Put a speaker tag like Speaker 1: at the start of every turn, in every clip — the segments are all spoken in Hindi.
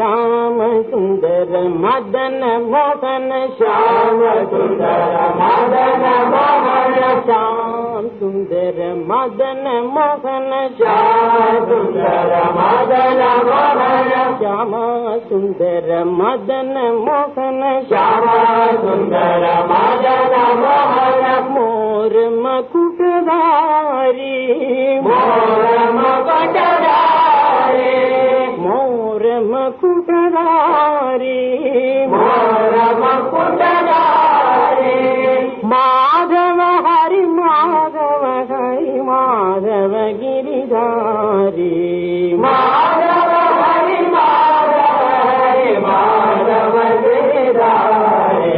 Speaker 1: श्याम सुन्दर मदन मोहन श्याम। सुन्दर मदन मोहन श्याम सुन्दर मदन मोहन श्याम सुन्दर मदन मोहन श्याम सुन्दर मदन मोहन श्याम மகுடதாரி மாதவ ஹரி மாதவ ஹரி மாதவ கிரிதாரி மாதவ ஹரி மாதவ ஹரி மாதவ கிரிதாரி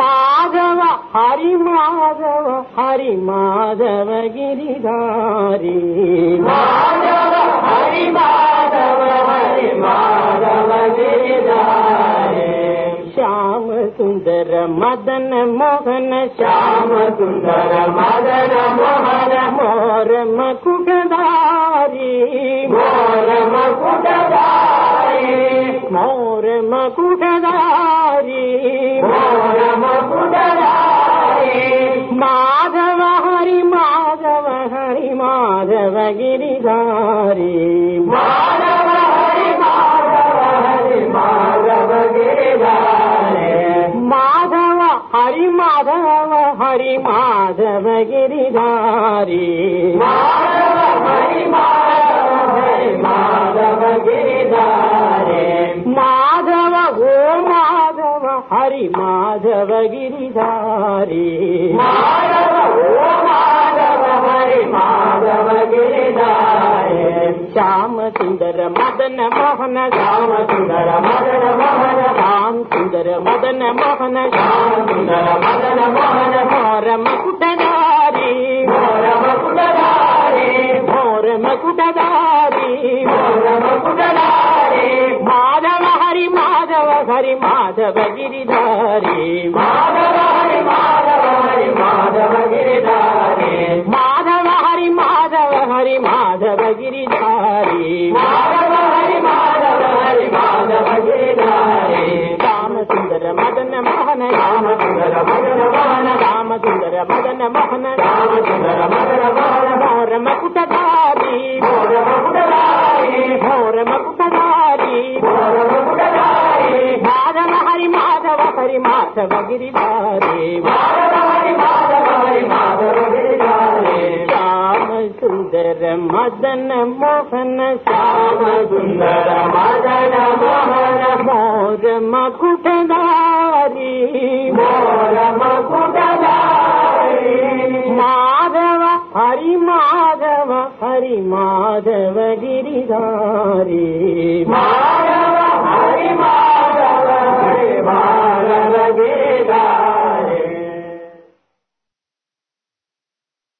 Speaker 1: மாதவ ஹரி ஹரி மாதவ கிரிதாரி மாதவ सुन्दर मदन मोहन, श्याम सुंदर मदन मोहन, मोर मकुटधारी। मोर मकुटधारी। मोर मकुटधारी। मोर मकुटधारी। माधव हरि माधव हरि, माधव गिरिधारी। माधव हरि माधव हरि माधव गिरिधारी माधव हरि माधव हरि माधव गिरिधारी माधव ओ माधव हरि माधव गिरिधारी మదన మోహన మదన మోహన ఘోర మకుటదారి ఘోర మకుటదారి ఘోర మకుటదారి ఘోర మకుటదారి మాధవ హరి మాధవ హరి మాధవ గిరిధారి మాధవ హరి మాధవ హరి మాధవ గిరిధారి మాధవ హరి మాధవ హరి మాధవ గిరిధారి మాధవ మోహన రామచంద్ర మదన మోహన రామచంద్ర మదన మోహన రామచంద్ర మదన భోర మకుటదారి భోర మకుటదారి భోర మకుటదారి భోర మకుటదారి మాధవ హరి మాధవ హరి మాధవ గిరిధారి మాధవ హరి మాధవ హరి మాధవ గిరిధారి మదన మోహన శ్యామ మదన మోహన భోర మకు माधव गिरिधारी माधव हरि